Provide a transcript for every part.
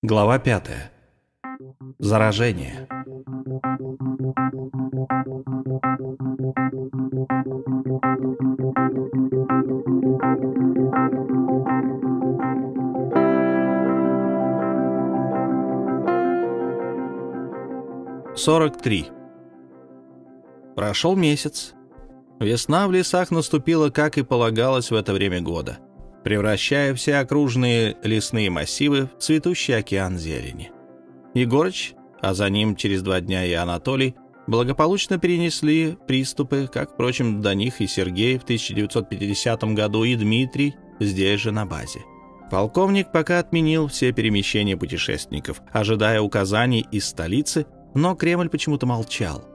Глава пятая. Заражение. Сорок три. Прошел месяц. Весна в лесах наступила, как и полагалось в это время года превращая все окружные лесные массивы в цветущий океан зелени. Егорыч, а за ним через два дня и Анатолий, благополучно перенесли приступы, как, впрочем, до них и Сергей в 1950 году, и Дмитрий здесь же на базе. Полковник пока отменил все перемещения путешественников, ожидая указаний из столицы, но Кремль почему-то молчал.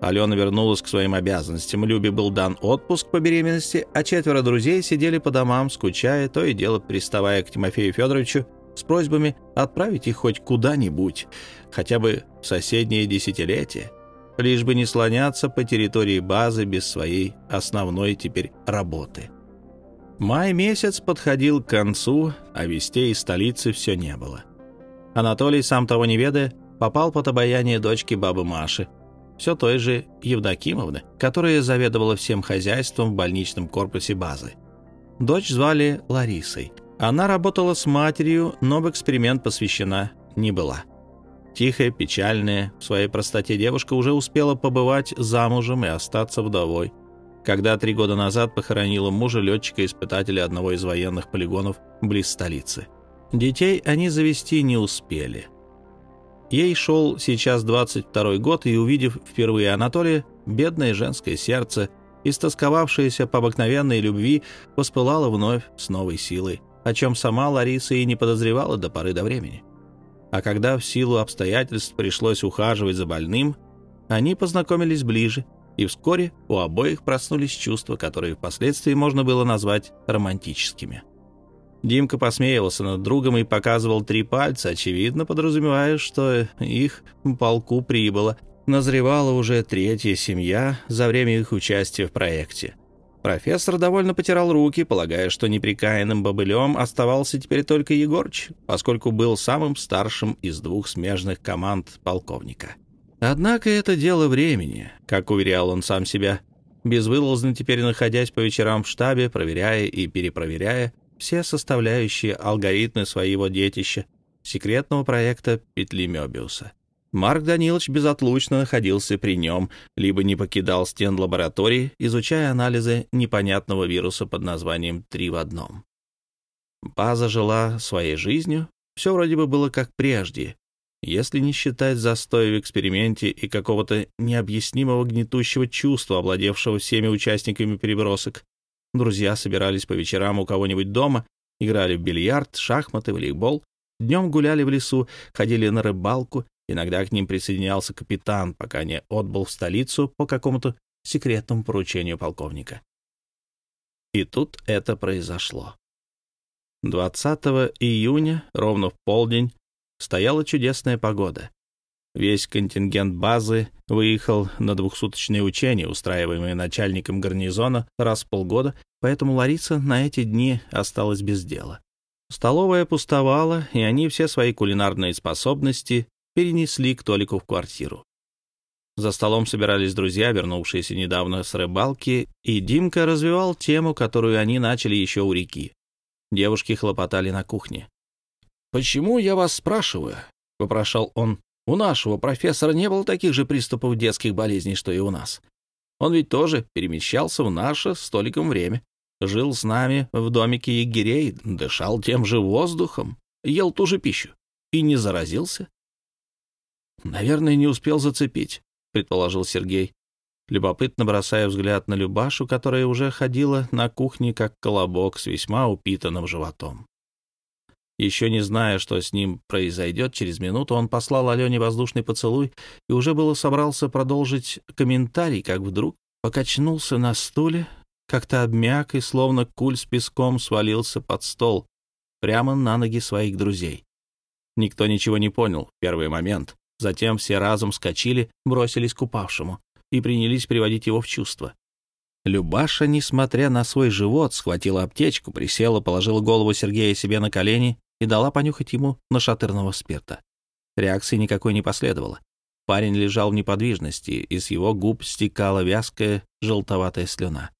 Алена вернулась к своим обязанностям. Любе был дан отпуск по беременности, а четверо друзей сидели по домам, скучая, то и дело приставая к Тимофею Федоровичу с просьбами отправить их хоть куда-нибудь, хотя бы в соседнее десятилетие, лишь бы не слоняться по территории базы без своей основной теперь работы. Май месяц подходил к концу, а вестей из столицы все не было. Анатолий, сам того не ведая, попал под обаяние дочки бабы Маши, все той же Евдокимовны, которая заведовала всем хозяйством в больничном корпусе базы. Дочь звали Ларисой. Она работала с матерью, но в эксперимент посвящена не была. Тихая, печальная, в своей простоте девушка уже успела побывать замужем и остаться вдовой, когда три года назад похоронила мужа летчика-испытателя одного из военных полигонов близ столицы. Детей они завести не успели – Ей шел сейчас 22 год, и, увидев впервые Анатолия, бедное женское сердце, истосковавшееся по обыкновенной любви, воспылало вновь с новой силой, о чем сама Лариса и не подозревала до поры до времени. А когда в силу обстоятельств пришлось ухаживать за больным, они познакомились ближе, и вскоре у обоих проснулись чувства, которые впоследствии можно было назвать романтическими. Димка посмеивался над другом и показывал три пальца, очевидно подразумевая, что их полку прибыло. Назревала уже третья семья за время их участия в проекте. Профессор довольно потирал руки, полагая, что неприкаянным бобылем оставался теперь только Егорыч, поскольку был самым старшим из двух смежных команд полковника. Однако это дело времени, как уверял он сам себя, безвылазно теперь находясь по вечерам в штабе, проверяя и перепроверяя все составляющие алгоритмы своего детища, секретного проекта петли Мёбиуса. Марк Данилович безотлучно находился при нем, либо не покидал стен лаборатории, изучая анализы непонятного вируса под названием «три в одном». База жила своей жизнью, все вроде бы было как прежде, если не считать застоя в эксперименте и какого-то необъяснимого гнетущего чувства, овладевшего всеми участниками перебросок. Друзья собирались по вечерам у кого-нибудь дома, играли в бильярд, шахматы, волейбол, днем гуляли в лесу, ходили на рыбалку, иногда к ним присоединялся капитан, пока не отбыл в столицу по какому-то секретному поручению полковника. И тут это произошло. 20 июня, ровно в полдень, стояла чудесная погода. Весь контингент базы выехал на двухсуточные учения, устраиваемые начальником гарнизона раз в полгода, поэтому Лариса на эти дни осталась без дела. Столовая пустовала, и они все свои кулинарные способности перенесли к Толику в квартиру. За столом собирались друзья, вернувшиеся недавно с рыбалки, и Димка развивал тему, которую они начали еще у реки. Девушки хлопотали на кухне. «Почему я вас спрашиваю?» — вопрошал он. У нашего профессора не было таких же приступов детских болезней, что и у нас. Он ведь тоже перемещался в наше столиком время. Жил с нами в домике егерей, дышал тем же воздухом, ел ту же пищу и не заразился. «Наверное, не успел зацепить», — предположил Сергей, любопытно бросая взгляд на Любашу, которая уже ходила на кухне как колобок с весьма упитанным животом. Еще не зная, что с ним произойдет, через минуту он послал Алене воздушный поцелуй и уже было собрался продолжить комментарий, как вдруг покачнулся на стуле, как-то обмяк и словно куль с песком свалился под стол, прямо на ноги своих друзей. Никто ничего не понял в первый момент. Затем все разом вскочили, бросились к упавшему и принялись приводить его в чувство. Любаша, несмотря на свой живот, схватила аптечку, присела, положила голову Сергея себе на колени и дала понюхать ему нашатырного спирта. Реакции никакой не последовало. Парень лежал в неподвижности, и с его губ стекала вязкая желтоватая слюна.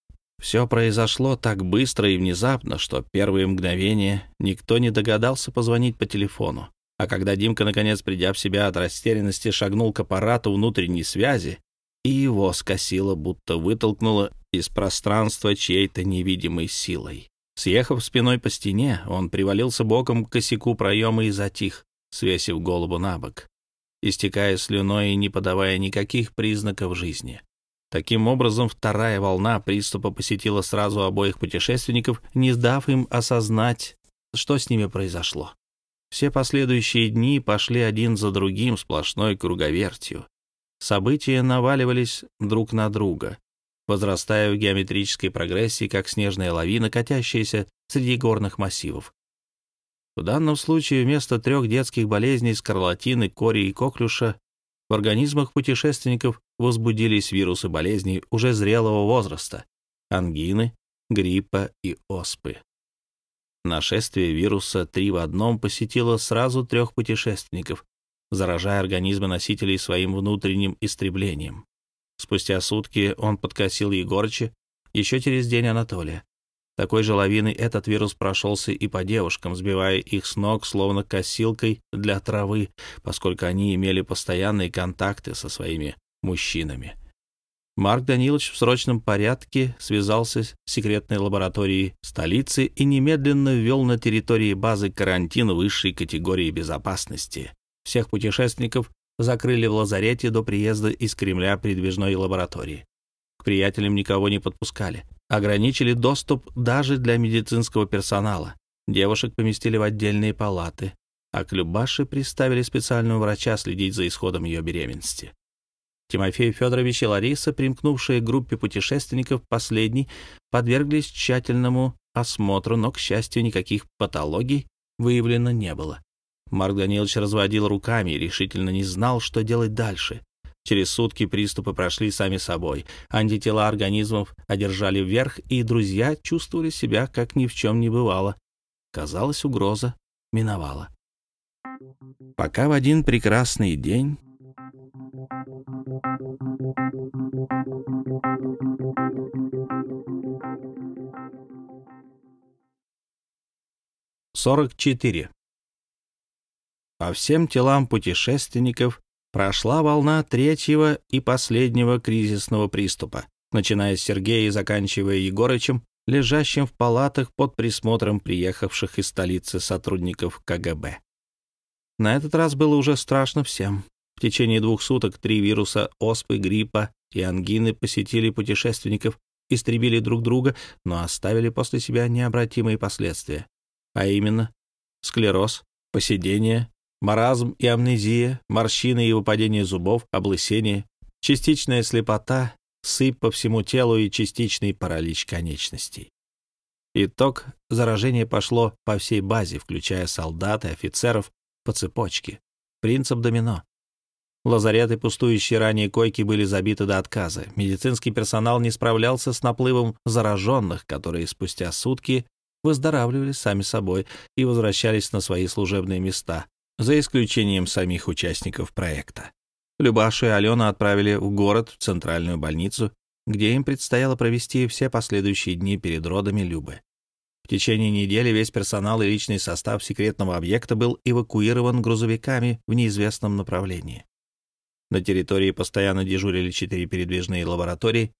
Все произошло так быстро и внезапно, что первые мгновения никто не догадался позвонить по телефону. А когда Димка, наконец, придя в себя от растерянности, шагнул к аппарату внутренней связи, и его скосило, будто вытолкнуло из пространства чьей-то невидимой силой. Съехав спиной по стене, он привалился боком к косяку проема и затих, свесив голову на бок, истекая слюной и не подавая никаких признаков жизни. Таким образом, вторая волна приступа посетила сразу обоих путешественников, не дав им осознать, что с ними произошло. Все последующие дни пошли один за другим сплошной круговертью. События наваливались друг на друга, возрастая в геометрической прогрессии, как снежная лавина, катящаяся среди горных массивов. В данном случае вместо трех детских болезней скарлатины, кори и коклюша в организмах путешественников возбудились вирусы болезней уже зрелого возраста — ангины, гриппа и оспы. Нашествие вируса три в одном посетило сразу трех путешественников, заражая организмы носителей своим внутренним истреблением. Спустя сутки он подкосил Егорыча, еще через день Анатолия. Такой же лавиной этот вирус прошелся и по девушкам, сбивая их с ног, словно косилкой для травы, поскольку они имели постоянные контакты со своими мужчинами. Марк Данилович в срочном порядке связался с секретной лабораторией столицы и немедленно ввел на территории базы карантин высшей категории безопасности. Всех путешественников закрыли в лазарете до приезда из Кремля передвижной лаборатории. К приятелям никого не подпускали ограничили доступ даже для медицинского персонала. Девушек поместили в отдельные палаты, а к Любаше приставили специального врача следить за исходом ее беременности. Тимофей Федорович и Лариса, примкнувшие к группе путешественников последней, подверглись тщательному осмотру, но, к счастью, никаких патологий выявлено не было. Марк Данилович разводил руками и решительно не знал, что делать дальше. Через сутки приступы прошли сами собой. Антитела организмов одержали вверх, и друзья чувствовали себя, как ни в чем не бывало. Казалось, угроза миновала. Пока в один прекрасный день... Сорок четыре. По всем телам путешественников прошла волна третьего и последнего кризисного приступа, начиная с Сергея и заканчивая Егорычем, лежащим в палатах под присмотром приехавших из столицы сотрудников КГБ. На этот раз было уже страшно всем. В течение двух суток три вируса оспы, гриппа и ангины посетили путешественников, истребили друг друга, но оставили после себя необратимые последствия, а именно склероз, поседение, Маразм и амнезия, морщины и выпадение зубов, облысение, частичная слепота, сыпь по всему телу и частичный паралич конечностей. Итог — заражение пошло по всей базе, включая солдат и офицеров, по цепочке. Принцип домино. Лазареты, пустующие ранее койки, были забиты до отказа. Медицинский персонал не справлялся с наплывом зараженных, которые спустя сутки выздоравливали сами собой и возвращались на свои служебные места, за исключением самих участников проекта. Любашу и Алену отправили в город, в центральную больницу, где им предстояло провести все последующие дни перед родами Любы. В течение недели весь персонал и личный состав секретного объекта был эвакуирован грузовиками в неизвестном направлении. На территории постоянно дежурили четыре передвижные лаборатории,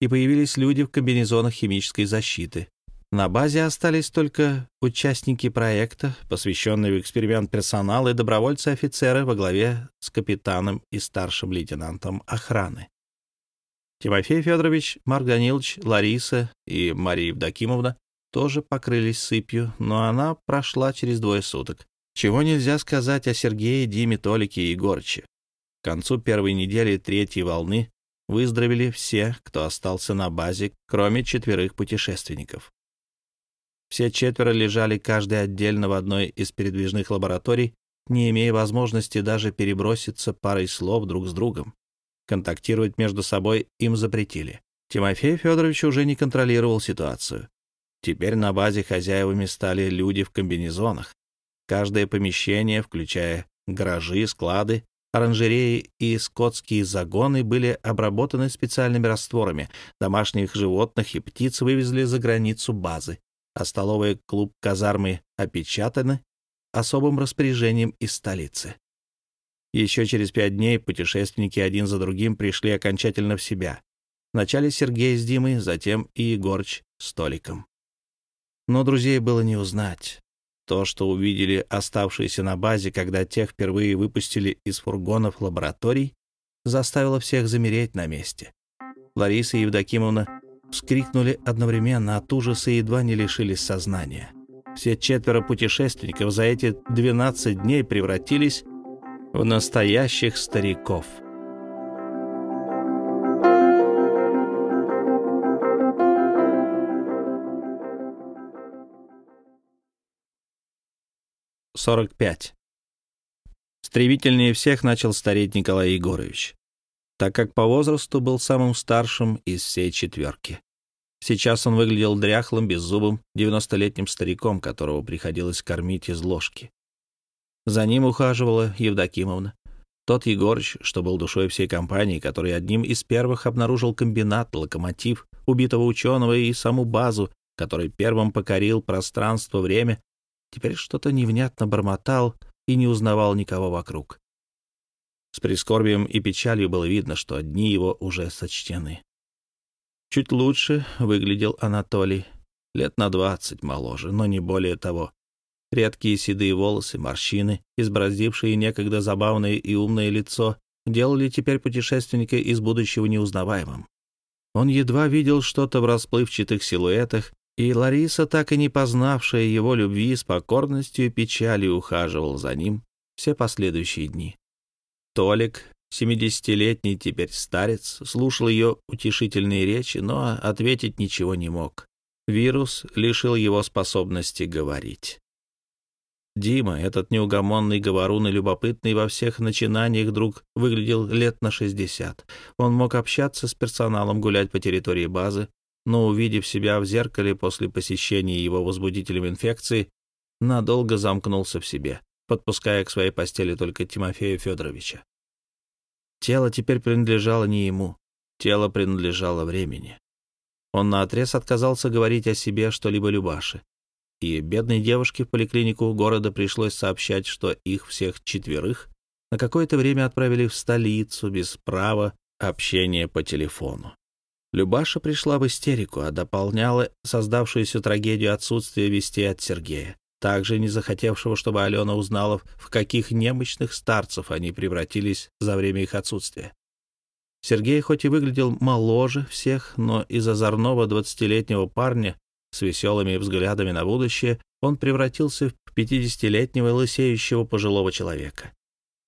и появились люди в комбинезонах химической защиты, на базе остались только участники проекта, посвященные в эксперимент персонал и добровольцы-офицеры во главе с капитаном и старшим лейтенантом охраны. Тимофей Федорович, Марк Данилович, Лариса и Мария Евдокимовна тоже покрылись сыпью, но она прошла через двое суток. Чего нельзя сказать о Сергее, Диме, Толике и Егорче. К концу первой недели третьей волны выздоровели все, кто остался на базе, кроме четверых путешественников. Все четверо лежали каждый отдельно в одной из передвижных лабораторий, не имея возможности даже переброситься парой слов друг с другом. Контактировать между собой им запретили. Тимофей Федорович уже не контролировал ситуацию. Теперь на базе хозяевами стали люди в комбинезонах. Каждое помещение, включая гаражи, склады, оранжереи и скотские загоны, были обработаны специальными растворами. Домашних животных и птиц вывезли за границу базы, а столовый клуб казармы опечатаны особым распоряжением из столицы. Еще через пять дней путешественники один за другим пришли окончательно в себя. Вначале Сергей с Димой, затем и Егорыч с Толиком. Но друзей было не узнать. То, что увидели оставшиеся на базе, когда тех впервые выпустили из фургонов лабораторий, заставило всех замереть на месте. Лариса Евдокимовна вскрикнули одновременно от ужаса и едва не лишились сознания. Все четверо путешественников за эти 12 дней превратились в настоящих стариков — Сорок пять. Стремительнее всех начал стареть Николай Егорович, так как по возрасту был самым старшим из всей четверки. Сейчас он выглядел дряхлым, беззубым, девяностолетним стариком, которого приходилось кормить из ложки. За ним ухаживала Евдокимовна. Тот Егорыч, что был душой всей компании, который одним из первых обнаружил комбинат, локомотив, убитого ученого и саму базу, который первым покорил пространство-время теперь что-то невнятно бормотал и не узнавал никого вокруг. С прискорбием и печалью было видно, что дни его уже сочтены. Чуть лучше выглядел Анатолий, лет на двадцать моложе, но не более того. Редкие седые волосы, морщины, избраздившие некогда забавное и умное лицо, делали теперь путешественника из будущего неузнаваемым. Он едва видел что-то в расплывчатых силуэтах и Лариса, так и не познавшая его любви, с покорностью и печалью ухаживал за ним все последующие дни. Толик, семидесятилетний теперь старец, слушал ее утешительные речи, но ответить ничего не мог. Вирус лишил его способности говорить. Дима, этот неугомонный говорун и любопытный во всех начинаниях друг, выглядел лет на шестьдесят. Он мог общаться с персоналом, гулять по территории базы, но, увидев себя в зеркале после посещения его возбудителем инфекции, надолго замкнулся в себе, подпуская к своей постели только Тимофея Федоровича. Тело теперь принадлежало не ему, тело принадлежало времени. Он наотрез отказался говорить о себе что-либо Любаше, и бедной девушке в поликлинику города пришлось сообщать, что их всех четверых на какое-то время отправили в столицу без права общения по телефону. Любаша пришла в истерику, а дополняла создавшуюся трагедию отсутствия вести от Сергея, также не захотевшего, чтобы Алена узнала, в каких немощных старцев они превратились за время их отсутствия. Сергей хоть и выглядел моложе всех, но из озорного двадцатилетнего парня с веселыми взглядами на будущее он превратился в пятидесятилетнего лысеющего пожилого человека.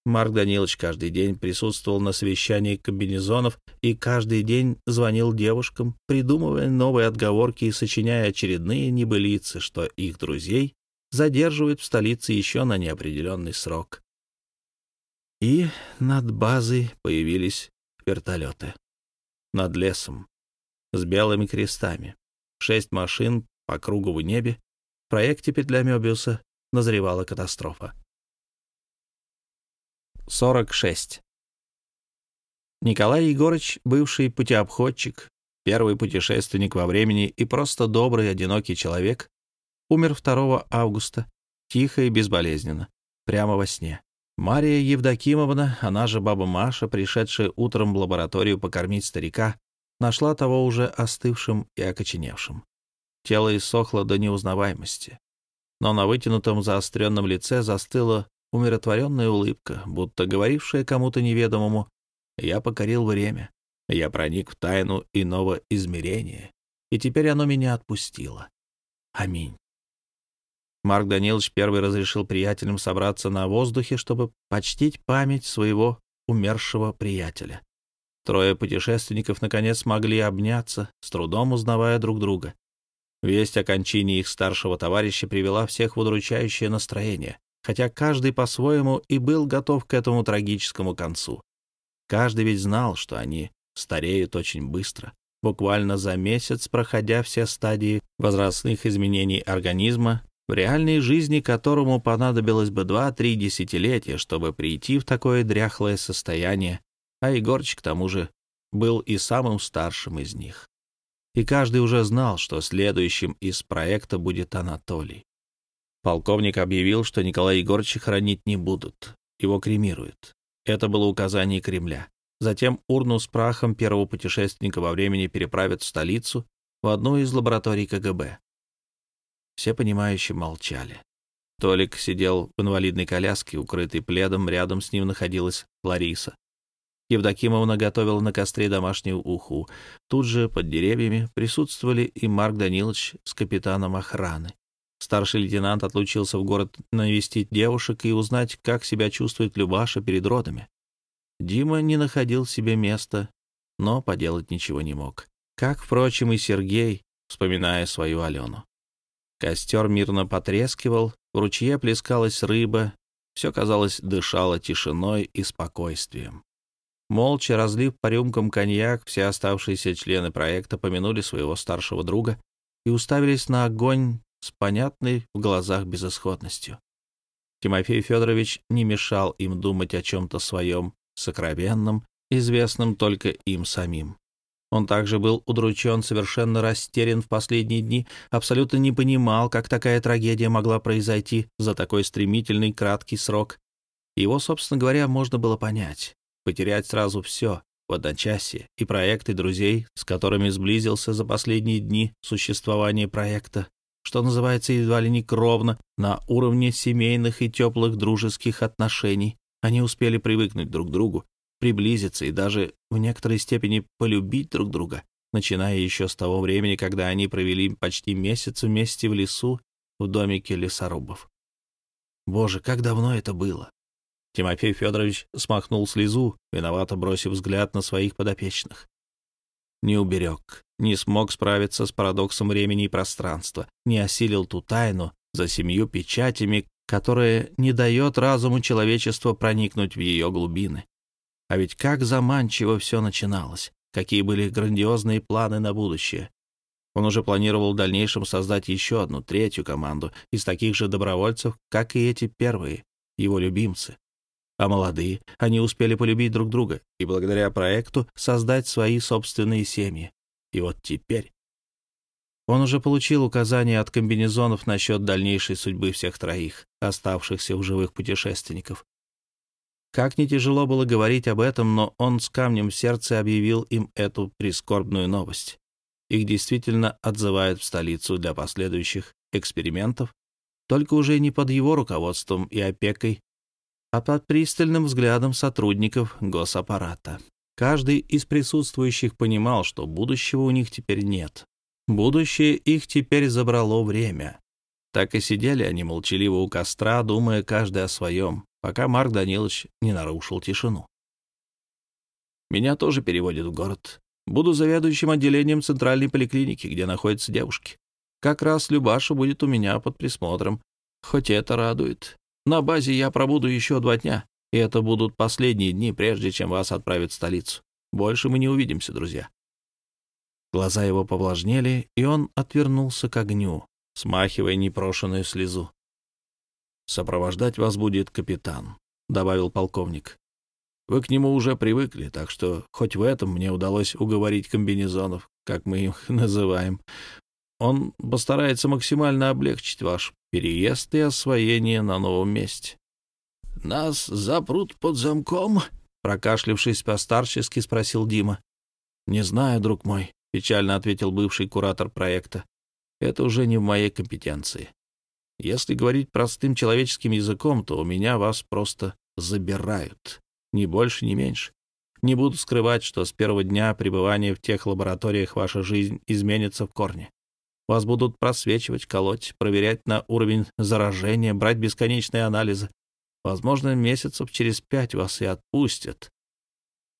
Марк Данилович каждый день присутствовал на совещании комбинезонов и каждый день звонил девушкам, придумывая новые отговорки и сочиняя очередные небылицы, что их друзей задерживают в столице еще на неопределенный срок. И над базой появились вертолеты. Над лесом. С белыми крестами. Шесть машин по кругу в небе. В проекте «Петля Мёбиуса» назревала катастрофа. 46. Николай Егорыч, бывший путеобходчик, первый путешественник во времени и просто добрый, одинокий человек, умер 2 августа, тихо и безболезненно, прямо во сне. Мария Евдокимовна, она же баба Маша, пришедшая утром в лабораторию покормить старика, нашла того уже остывшим и окоченевшим. Тело иссохло до неузнаваемости. Но на вытянутом заостренном лице застыло умиротворенная улыбка, будто говорившая кому-то неведомому «Я покорил время, я проник в тайну иного измерения, и теперь оно меня отпустило. Аминь». Марк Данилович первый разрешил приятелям собраться на воздухе, чтобы почтить память своего умершего приятеля. Трое путешественников наконец смогли обняться, с трудом узнавая друг друга. Весть о кончине их старшего товарища привела всех в удручающее настроение хотя каждый по-своему и был готов к этому трагическому концу. Каждый ведь знал, что они стареют очень быстро, буквально за месяц проходя все стадии возрастных изменений организма в реальной жизни которому понадобилось бы два-три десятилетия, чтобы прийти в такое дряхлое состояние, а Егорыч, к тому же, был и самым старшим из них. И каждый уже знал, что следующим из проекта будет Анатолий. Полковник объявил, что Николая Егоровича хоронить не будут, его кремируют. Это было указание Кремля. Затем урну с прахом первого путешественника во времени переправят в столицу, в одну из лабораторий КГБ. Все понимающие молчали. Толик сидел в инвалидной коляске, укрытый пледом, рядом с ним находилась Лариса. Евдокимовна готовила на костре домашнюю уху. Тут же, под деревьями, присутствовали и Марк Данилович с капитаном охраны. Старший лейтенант отлучился в город навестить девушек и узнать, как себя чувствует Любаша перед родами. Дима не находил себе места, но поделать ничего не мог. Как, впрочем, и Сергей, вспоминая свою Алену. Костер мирно потрескивал, в ручье плескалась рыба, все, казалось, дышало тишиной и спокойствием. Молча разлив по рюмкам коньяк, все оставшиеся члены проекта помянули своего старшего друга и уставились на огонь с понятной в глазах безысходностью. Тимофей Федорович не мешал им думать о чем-то своем, сокровенном, известном только им самим. Он также был удручен, совершенно растерян в последние дни, абсолютно не понимал, как такая трагедия могла произойти за такой стремительный краткий срок. Его, собственно говоря, можно было понять. Потерять сразу все в одночасье и проекты друзей, с которыми сблизился за последние дни существования проекта, что называется едва ли не кровно, на уровне семейных и теплых дружеских отношений. Они успели привыкнуть друг к другу, приблизиться и даже в некоторой степени полюбить друг друга, начиная еще с того времени, когда они провели почти месяц вместе в лесу в домике лесорубов. Боже, как давно это было! Тимофей Федорович смахнул слезу, виновато бросив взгляд на своих подопечных. Не уберег, не смог справиться с парадоксом времени и пространства, не осилил ту тайну за семью печатями, которая не дает разуму человечества проникнуть в ее глубины. А ведь как заманчиво все начиналось, какие были грандиозные планы на будущее. Он уже планировал в дальнейшем создать еще одну, третью команду из таких же добровольцев, как и эти первые, его любимцы. А молодые, они успели полюбить друг друга и благодаря проекту создать свои собственные семьи. И вот теперь... Он уже получил указания от комбинезонов насчет дальнейшей судьбы всех троих, оставшихся в живых путешественников. Как не тяжело было говорить об этом, но он с камнем в сердце объявил им эту прискорбную новость. Их действительно отзывают в столицу для последующих экспериментов, только уже не под его руководством и опекой, а под пристальным взглядом сотрудников госаппарата. Каждый из присутствующих понимал, что будущего у них теперь нет. Будущее их теперь забрало время. Так и сидели они молчаливо у костра, думая каждый о своем пока Марк Данилович не нарушил тишину. «Меня тоже переводят в город. Буду заведующим отделением центральной поликлиники, где находятся девушки. Как раз Любаша будет у меня под присмотром. Хоть это радует. На базе я пробуду еще два дня, и это будут последние дни, прежде чем вас отправят в столицу. Больше мы не увидимся, друзья». Глаза его повлажнели, и он отвернулся к огню, смахивая непрошенную слезу. «Сопровождать вас будет капитан», — добавил полковник. «Вы к нему уже привыкли, так что хоть в этом мне удалось уговорить комбинезонов, как мы их называем. Он постарается максимально облегчить ваш переезд и освоение на новом месте». «Нас запрут под замком?» — прокашлившись постарчески, спросил Дима. «Не знаю, друг мой», — печально ответил бывший куратор проекта. «Это уже не в моей компетенции. Если говорить простым человеческим языком, то у меня вас просто забирают. Ни больше, ни меньше. Не буду скрывать, что с первого дня пребывания в тех лабораториях ваша жизнь изменится в корне. Вас будут просвечивать, колоть, проверять на уровень заражения, брать бесконечные анализы. Возможно, месяцев через пять вас и отпустят.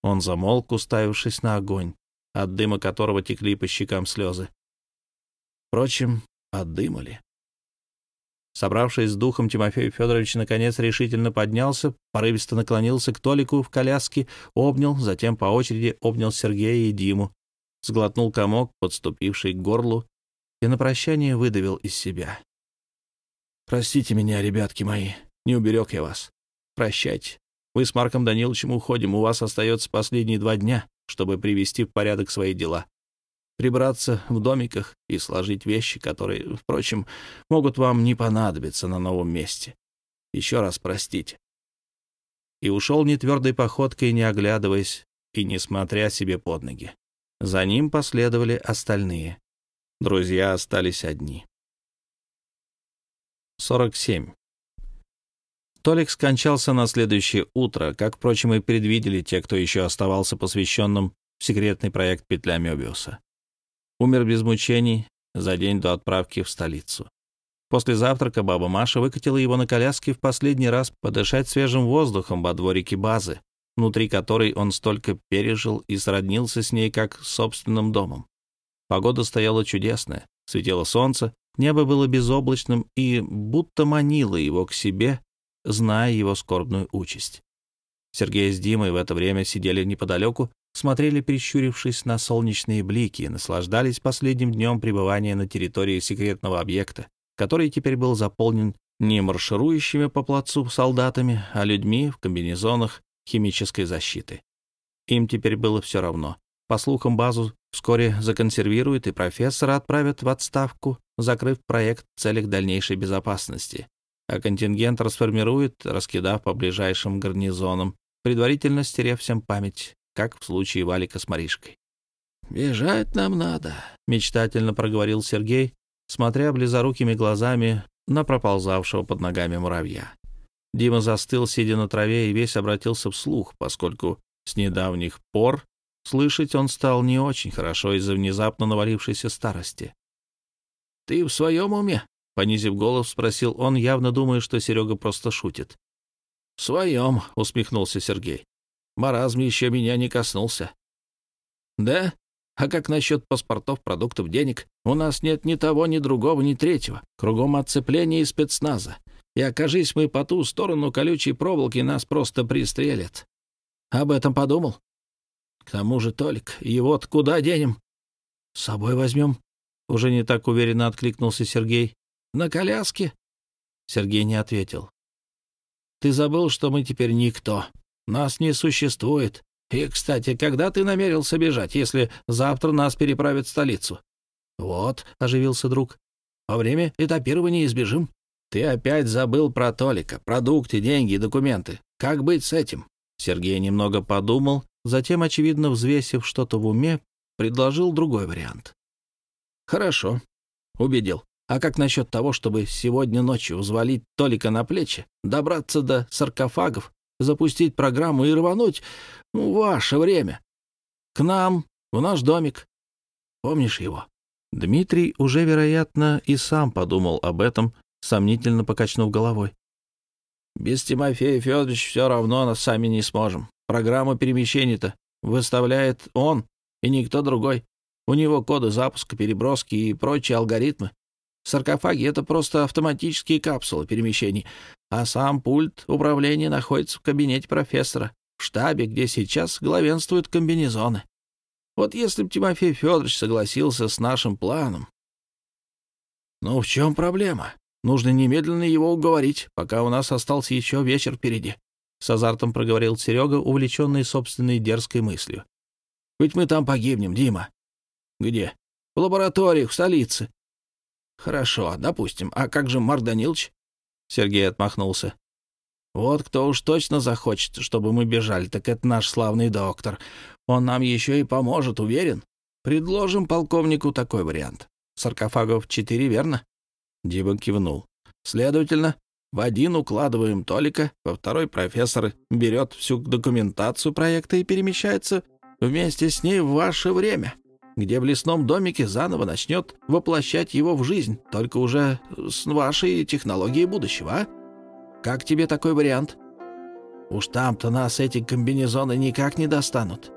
Он замолк, уставившись на огонь, от дыма которого текли по щекам слезы. Впрочем, от дыма ли? Собравшись с духом, Тимофей Федорович наконец решительно поднялся, порывисто наклонился к Толику в коляске, обнял, затем по очереди обнял Сергея и Диму, сглотнул комок, подступивший к горлу, и на прощание выдавил из себя. Простите меня, ребятки мои, не уберег я вас. Прощайте. Мы с Марком Даниловичем уходим, у вас остается последние два дня, чтобы привести в порядок свои дела. Прибраться в домиках и сложить вещи, которые, впрочем, могут вам не понадобиться на новом месте. Еще раз простите. И ушел нетвердой походкой, не оглядываясь и не смотря себе под ноги. За ним последовали остальные. Друзья остались одни. 47. Толик скончался на следующее утро, как, впрочем, и предвидели те, кто еще оставался посвященным в секретный проект «Петля Мёбиуса». Умер без мучений за день до отправки в столицу. После завтрака баба Маша выкатила его на коляске в последний раз подышать свежим воздухом во дворике базы, внутри которой он столько пережил и сроднился с ней как с собственным домом. Погода стояла чудесная, светило солнце, небо было безоблачным и будто манило его к себе, зная его скорбную участь. Сергей с Димой в это время сидели неподалеку, смотрели, прищурившись на солнечные блики, и наслаждались последним днем пребывания на территории секретного объекта, который теперь был заполнен не марширующими по плацу солдатами, а людьми в комбинезонах химической защиты. Им теперь было все равно. По слухам, базу вскоре законсервируют и профессора отправят в отставку, закрыв проект в целях дальнейшей безопасности а контингент расформирует, раскидав по ближайшим гарнизонам, предварительно стерев всем память, как в случае Валика с Маришкой. «Бежать нам надо», — мечтательно проговорил Сергей, смотря близорукими глазами на проползавшего под ногами муравья. Дима застыл, сидя на траве, и весь обратился вслух, поскольку с недавних пор слышать он стал не очень хорошо из-за внезапно навалившейся старости. «Ты в своем уме?» Понизив голос, спросил он, явно думая, что Серега просто шутит. — В своем, — усмехнулся Сергей. — Маразм еще меня не коснулся. — Да? А как насчет паспортов, продуктов, денег? У нас нет ни того, ни другого, ни третьего. Кругом отцепление и спецназа. И окажись мы по ту сторону колючей проволоки, нас просто пристрелят. Об этом подумал? К тому же, Толик, его-то куда денем? — С собой возьмем. Уже не так уверенно откликнулся Сергей. На коляске?» Сергей не ответил. «Ты забыл, что мы теперь никто. Нас не существует. И, кстати, когда ты намерился бежать, если завтра нас переправят в столицу?» «Вот», — оживился друг, — «во время этапирования избежим. Ты опять забыл про Толика, продукты, деньги, документы. Как быть с этим?» Сергей немного подумал, затем, очевидно, взвесив что-то в уме, предложил другой вариант. «Хорошо», — убедил. А как насчет того, чтобы сегодня ночью взвалить Толика на плечи, добраться до саркофагов, запустить программу и рвануть ну, ваше время? К нам, в наш домик. Помнишь его?» Дмитрий уже, вероятно, и сам подумал об этом, сомнительно покачнув головой. «Без Тимофея Федоровича все равно нас сами не сможем. Программу перемещений-то выставляет он и никто другой. У него коды запуска, переброски и прочие алгоритмы. Саркофаги — это просто автоматические капсулы перемещений, а сам пульт управления находится в кабинете профессора, в штабе, где сейчас главенствуют комбинезоны. Вот если бы Тимофей Федорович согласился с нашим планом... Ну, в чем проблема? Нужно немедленно его уговорить, пока у нас остался еще вечер впереди. С азартом проговорил Серега, увлеченный собственной дерзкой мыслью. Ведь мы там погибнем, Дима. Где? В лабораториях, в столице. «Хорошо, допустим. А как же Марк Данилович?» Сергей отмахнулся. «Вот кто уж точно захочет, чтобы мы бежали, так это наш славный доктор. Он нам еще и поможет, уверен. Предложим полковнику такой вариант. Саркофагов четыре, верно?» Дима кивнул. «Следовательно, в один укладываем Толика, во второй профессор берет всю документацию проекта и перемещается вместе с ней в ваше время где в лесном домике заново начнет воплощать его в жизнь, только уже с вашей технологией будущего, а? Как тебе такой вариант? Уж там-то нас эти комбинезоны никак не достанут.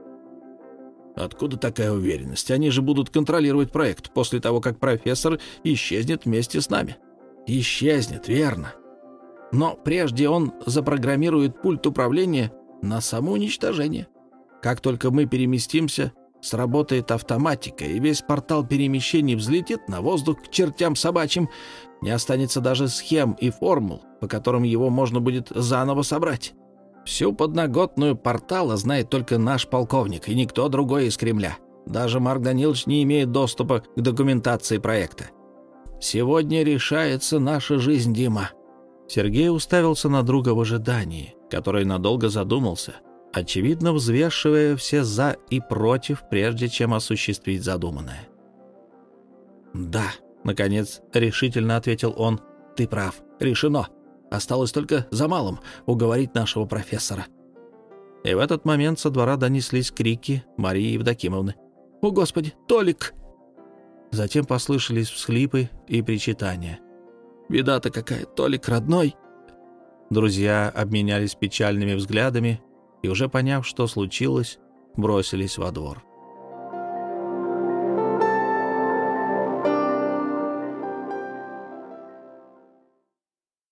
Откуда такая уверенность? Они же будут контролировать проект после того, как профессор исчезнет вместе с нами. Исчезнет, верно. Но прежде он запрограммирует пульт управления на самоуничтожение. Как только мы переместимся Сработает автоматика, и весь портал перемещений взлетит на воздух к чертям собачьим, Не останется даже схем и формул, по которым его можно будет заново собрать. Всю подноготную портала знает только наш полковник и никто другой из Кремля. Даже Марк Данилович не имеет доступа к документации проекта. Сегодня решается наша жизнь, Дима». Сергей уставился на друга в ожидании, который надолго задумался, очевидно взвешивая все «за» и «против», прежде чем осуществить задуманное. «Да», — наконец решительно ответил он, — «ты прав, решено. Осталось только за малым уговорить нашего профессора». И в этот момент со двора донеслись крики Марии Евдокимовны. «О, Господи, Толик!» Затем послышались всхлипы и причитания. «Беда-то какая, Толик родной!» Друзья обменялись печальными взглядами и, уже поняв, что случилось, бросились во двор.